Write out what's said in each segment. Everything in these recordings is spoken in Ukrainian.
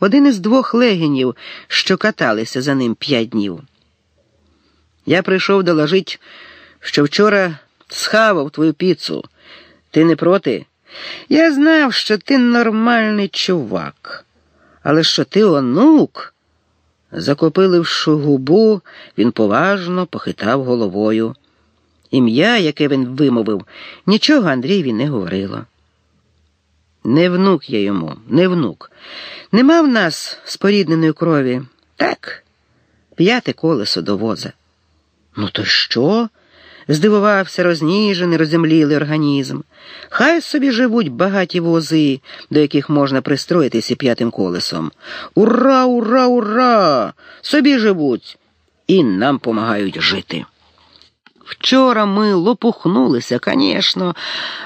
один із двох легінів, що каталися за ним п'ять днів. Я прийшов доложить, що вчора схавав твою піцу. Ти не проти? Я знав, що ти нормальний чувак, але що ти онук. Закопиливши губу, він поважно похитав головою. Ім'я, яке він вимовив, нічого Андрієві не говорило. Не внук я йому, не внук. Нема в нас спорідненої крові. Так, п'яте колесо до воза. Ну, то що? здивувався розніжений, розземлілий організм. Хай собі живуть багаті вози, до яких можна пристроїтися п'ятим колесом. Ура, ура, ура! Собі живуть і нам помагають жити. Вчора ми лопухнулися, звісно,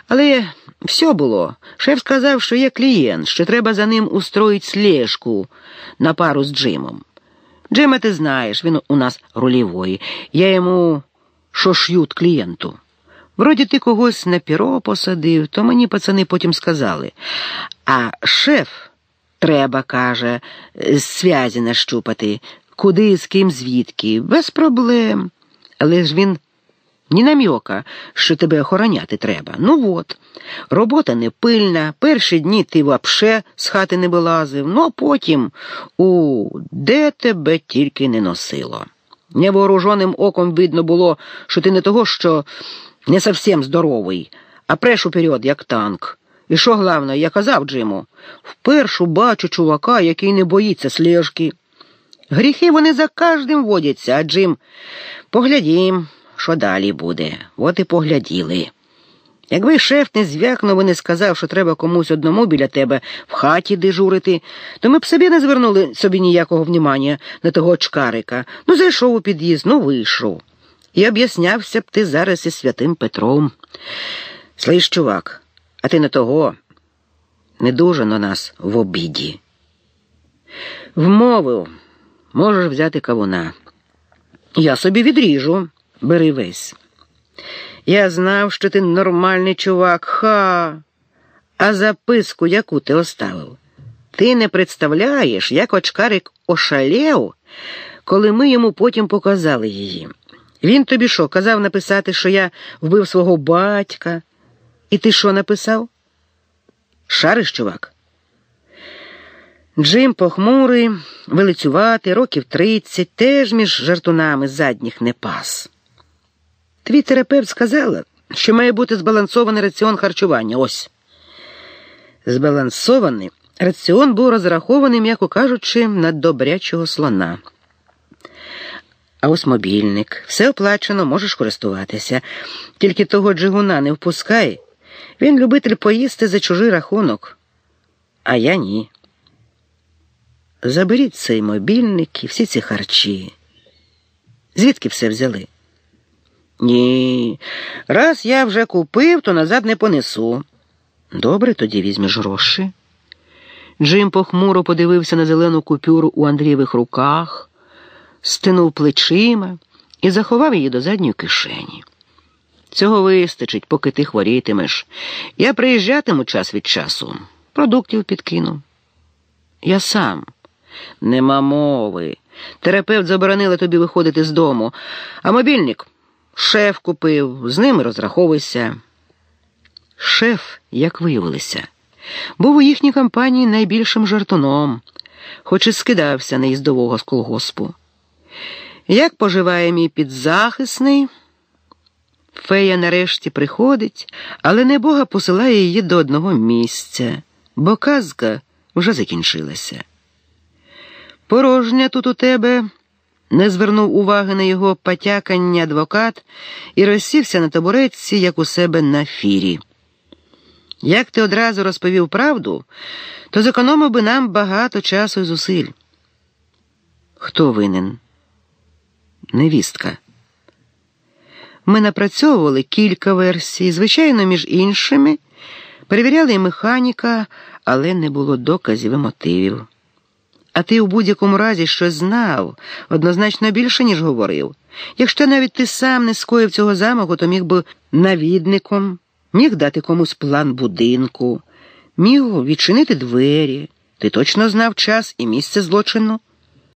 але все було. Шеф сказав, що є клієнт, що треба за ним устроїть слежку на пару з Джимом. Джима, ти знаєш, він у нас рулівой. Я йому що ш'ють клієнту. Вроді ти когось на піро посадив, то мені пацани потім сказали. А шеф треба, каже, зв'язі нащупати, куди, з ким, звідки, без проблем. Але ж він ні намьока, що тебе охороняти треба. Ну от, робота не пильна, перші дні ти вообще з хати не вилазив, ну а потім у де тебе тільки не носило. Невооруженим оком видно було, що ти не того, що не совсем здоровий, а преш уперед, як танк. І що головне, я казав Джиму, впершу бачу чувака, який не боїться слежки. Гріхи вони за кожним водяться, а Джим, поглядім, що далі буде. От і погляділи. Якби шеф не звякнув і не сказав, що треба комусь одному біля тебе в хаті дежурити, то ми б собі не звернули собі ніякого внімання на того чкарика. Ну, зайшов у під'їзд, ну вийшов. І об'яснявся б ти зараз із святим Петром. Слиш, чувак, а ти не того не дуже на нас в обіді. Вмовив, можеш взяти кавуна. Я собі відріжу, бери весь. Я знав, що ти нормальний чувак, ха. А записку, яку ти оставив, ти не представляєш, як очкарик ошалів, коли ми йому потім показали її. Він тобі що, казав написати, що я вбив свого батька? І ти що написав? Шариш, чувак? Джим похмурий, велицюватий, років тридцять, теж між жартунами задніх не пас. Твій терапевт сказала, що має бути збалансований раціон харчування. Ось. Збалансований раціон був розрахований, м'яко кажучи, на добрячого слона. А ось мобільник, все оплачено, можеш користуватися. Тільки того джигуна не впускай. Він любитель поїсти за чужий рахунок. А я ні. Заберіть цей мобільник і всі ці харчі. Звідки все взяли? Ні, раз я вже купив, то назад не понесу. Добре, тоді візьмеш гроші. Джим похмуро подивився на зелену купюру у Андрієвих руках, стинув плечима і заховав її до задньої кишені. Цього вистачить, поки ти хворітимеш. Я приїжджатиму час від часу, продуктів підкину. Я сам. Нема мови. Терапевт заборонила тобі виходити з дому, а мобільник. Шеф купив, з ними розраховуйся. Шеф, як виявилося, був у їхній компанії найбільшим жартуном, хоч і скидався на їздового з колгоспу. Як поживає мій підзахисний? Фея нарешті приходить, але небога посилає її до одного місця, бо казка вже закінчилася. Порожня тут у тебе не звернув уваги на його потякання адвокат і розсівся на табуретці, як у себе на фірі. Як ти одразу розповів правду, то зекономив би нам багато часу і зусиль. Хто винен? Невістка. Ми напрацьовували кілька версій, звичайно, між іншими, перевіряли і механіка, але не було доказів і мотивів. А ти у будь-якому разі щось знав, однозначно більше, ніж говорив. Якщо навіть ти сам не скоїв цього замаху, то міг би навідником, міг дати комусь план будинку, міг відчинити двері, Ти точно знав час і місце злочину?